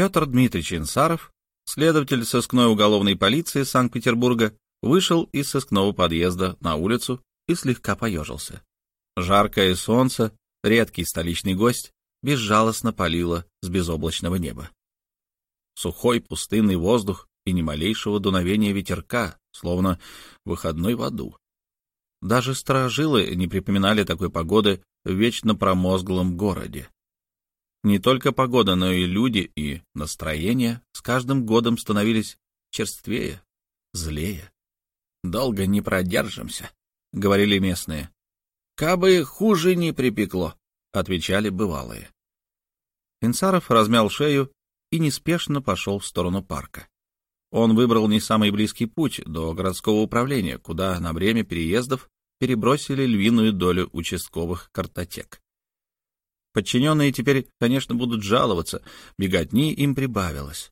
Петр Дмитриевич Инсаров, следователь сыскной уголовной полиции Санкт-Петербурга, вышел из сыскного подъезда на улицу и слегка поежился. Жаркое солнце, редкий столичный гость, безжалостно палило с безоблачного неба. Сухой пустынный воздух и ни малейшего дуновения ветерка, словно выходной в аду. Даже сторожилы не припоминали такой погоды в вечно промозглом городе. Не только погода, но и люди, и настроение с каждым годом становились черствее, злее. «Долго не продержимся», — говорили местные. «Кабы хуже не припекло», — отвечали бывалые. Инсаров размял шею и неспешно пошел в сторону парка. Он выбрал не самый близкий путь до городского управления, куда на время переездов перебросили львиную долю участковых картотек. Подчиненные теперь, конечно, будут жаловаться, беготни им прибавилось.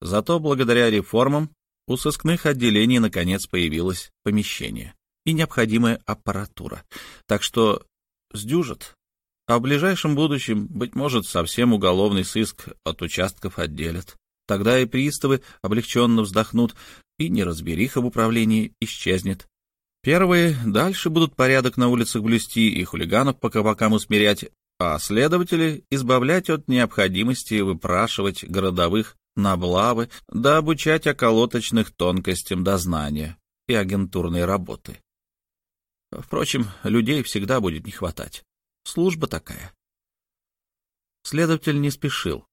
Зато благодаря реформам у сыскных отделений наконец появилось помещение и необходимая аппаратура. Так что сдюжат. А в ближайшем будущем, быть может, совсем уголовный сыск от участков отделят. Тогда и приставы облегченно вздохнут, и неразбериха в управлении исчезнет. Первые дальше будут порядок на улицах блюсти и хулиганов по кабакам усмирять, а следователи избавлять от необходимости выпрашивать городовых на облавы, да обучать околоточных тонкостям дознания и агентурной работы. Впрочем, людей всегда будет не хватать. Служба такая. Следователь не спешил.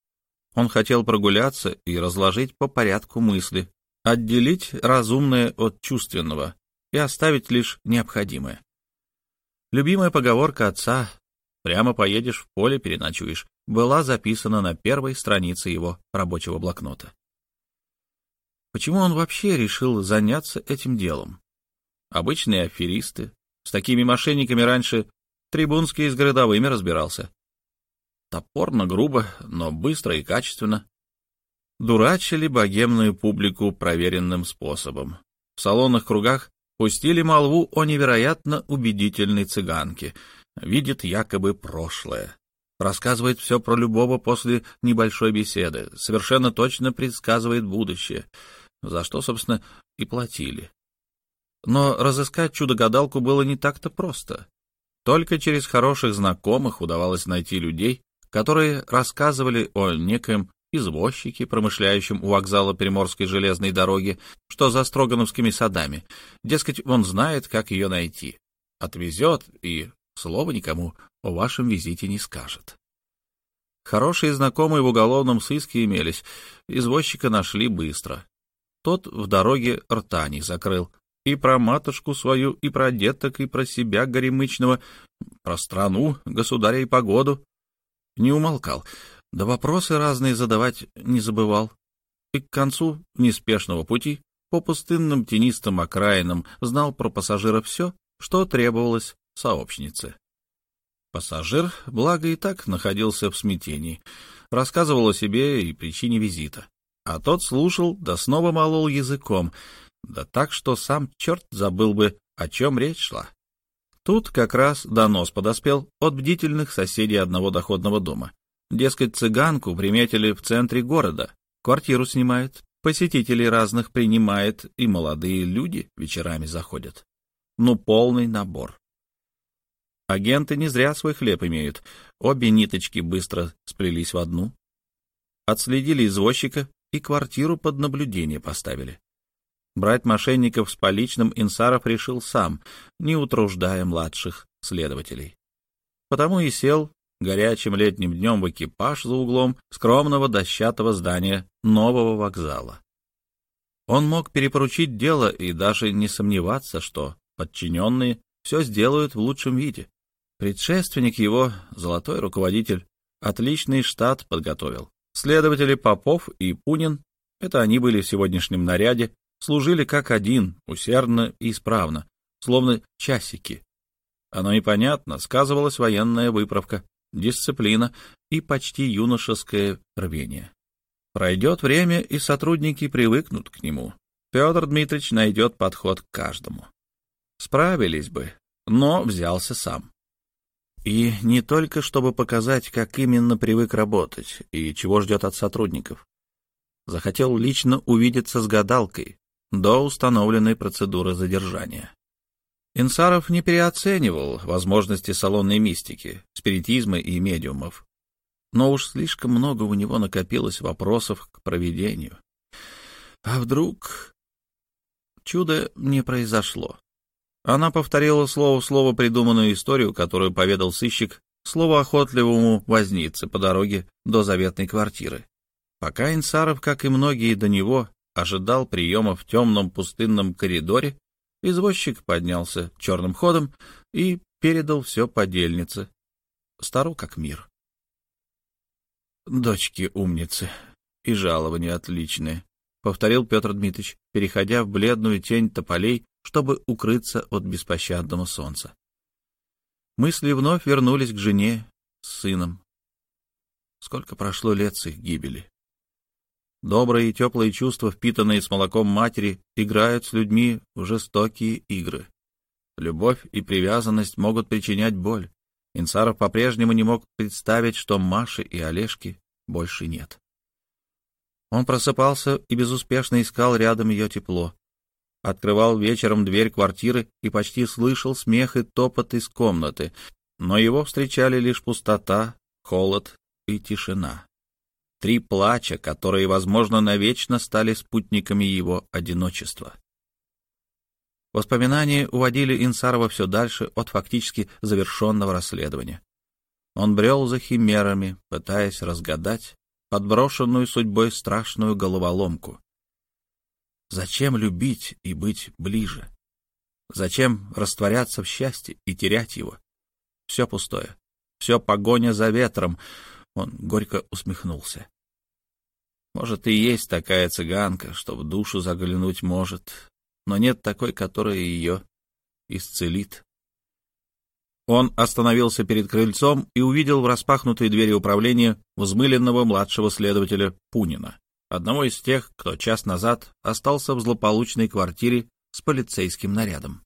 Он хотел прогуляться и разложить по порядку мысли, отделить разумное от чувственного и оставить лишь необходимое. Любимая поговорка отца «прямо поедешь в поле, переночуешь» была записана на первой странице его рабочего блокнота. Почему он вообще решил заняться этим делом? Обычные аферисты. С такими мошенниками раньше Трибунский с городовыми разбирался. Топорно, грубо, но быстро и качественно. Дурачили богемную публику проверенным способом. В салонных кругах пустили молву о невероятно убедительной цыганке. Видит якобы прошлое. Рассказывает все про любого после небольшой беседы. Совершенно точно предсказывает будущее. За что, собственно, и платили. Но разыскать чудо-гадалку было не так-то просто. Только через хороших знакомых удавалось найти людей, которые рассказывали о некоем извозчике, промышляющем у вокзала Приморской железной дороги, что за Строгановскими садами. Дескать, он знает, как ее найти. Отвезет и слова никому о вашем визите не скажет. Хорошие знакомые в уголовном сыске имелись. Извозчика нашли быстро. Тот в дороге рта не закрыл. И про матушку свою, и про деток, и про себя горемычного, про страну, государя и погоду не умолкал, да вопросы разные задавать не забывал. И к концу неспешного пути по пустынным тенистым окраинам знал про пассажира все, что требовалось сообщнице. Пассажир, благо, и так находился в смятении, рассказывал о себе и причине визита. А тот слушал, да снова молол языком, да так, что сам черт забыл бы, о чем речь шла. Тут как раз донос подоспел от бдительных соседей одного доходного дома. Дескать, цыганку приметили в центре города, квартиру снимает, посетителей разных принимает, и молодые люди вечерами заходят. Ну, полный набор. Агенты не зря свой хлеб имеют. Обе ниточки быстро сплелись в одну. Отследили извозчика и квартиру под наблюдение поставили. Брать мошенников с поличным Инсаров решил сам, не утруждая младших следователей. Потому и сел горячим летним днем в экипаж за углом скромного дощатого здания нового вокзала. Он мог перепоручить дело и даже не сомневаться, что подчиненные все сделают в лучшем виде. Предшественник его, золотой руководитель, отличный штат подготовил. Следователи Попов и Пунин, это они были в сегодняшнем наряде, служили как один, усердно и исправно, словно часики. Оно и понятно, сказывалась военная выправка, дисциплина и почти юношеское рвение. Пройдет время, и сотрудники привыкнут к нему. Петр Дмитриевич найдет подход к каждому. Справились бы, но взялся сам. И не только чтобы показать, как именно привык работать и чего ждет от сотрудников, захотел лично увидеться с гадалкой до установленной процедуры задержания. Инсаров не переоценивал возможности салонной мистики, спиритизма и медиумов. Но уж слишком много у него накопилось вопросов к проведению. А вдруг... Чудо не произошло. Она повторила слово в слово придуманную историю, которую поведал сыщик слово охотливому вознице по дороге до заветной квартиры. Пока Инсаров, как и многие до него, ожидал приема в темном пустынном коридоре, извозчик поднялся черным ходом и передал все подельнице, стару как мир. «Дочки умницы и жалования отличные», — повторил Петр Дмитрич, переходя в бледную тень тополей, чтобы укрыться от беспощадного солнца. Мысли вновь вернулись к жене с сыном. Сколько прошло лет с их гибели? Добрые и теплые чувства, впитанные с молоком матери, играют с людьми в жестокие игры. Любовь и привязанность могут причинять боль. Инсаров по-прежнему не мог представить, что Маши и Олежки больше нет. Он просыпался и безуспешно искал рядом ее тепло открывал вечером дверь квартиры и почти слышал смех и топот из комнаты, но его встречали лишь пустота, холод и тишина. Три плача, которые, возможно, навечно стали спутниками его одиночества. Воспоминания уводили Инсарова все дальше от фактически завершенного расследования. Он брел за химерами, пытаясь разгадать подброшенную судьбой страшную головоломку. Зачем любить и быть ближе? Зачем растворяться в счастье и терять его? Все пустое, все погоня за ветром. Он горько усмехнулся. Может, и есть такая цыганка, что в душу заглянуть может, но нет такой, которая ее исцелит. Он остановился перед крыльцом и увидел в распахнутой двери управления взмыленного младшего следователя Пунина одного из тех, кто час назад остался в злополучной квартире с полицейским нарядом.